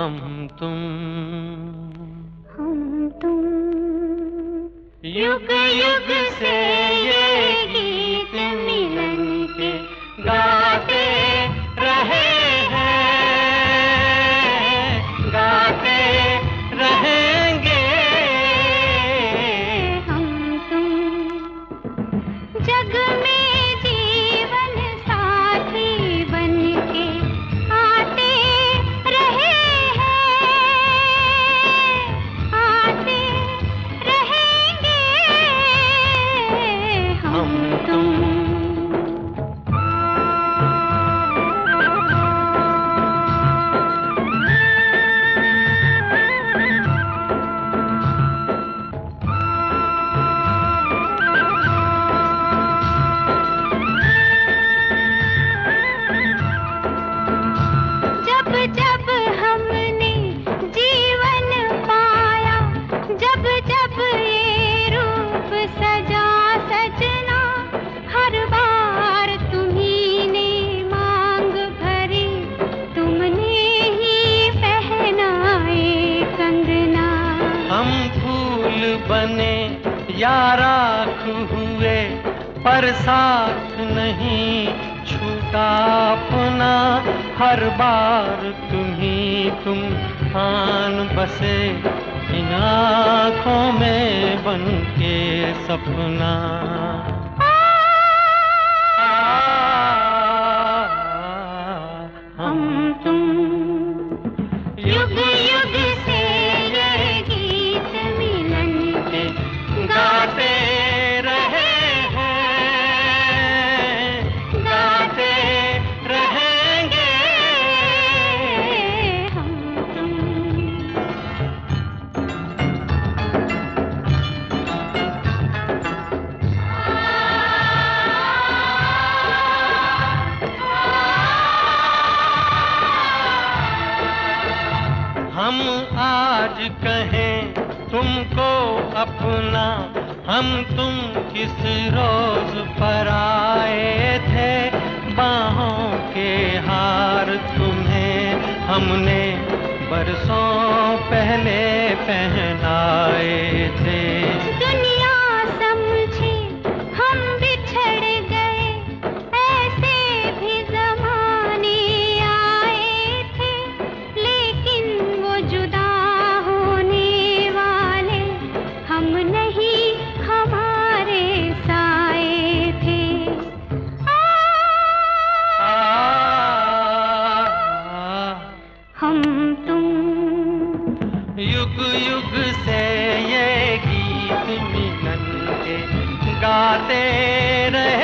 हम तुम। हम तुम। युग युग से ये गीत मिलन के गाते रहे हैं। गाते रहेंगे। हम तुम। जग बने याराख हुए, पर साथ नहीं छूटा अपना हर बार तुम्ही तुम खान बसे, इन आँखों में बन के सपना। हम आज कहें तुमको अपना, हम तुम किस रोज पर आए थे? बाहों के हार तुम्हें हमने बरसों पहले पहनाए थे। से ये गीत मिलन के गाते रहे।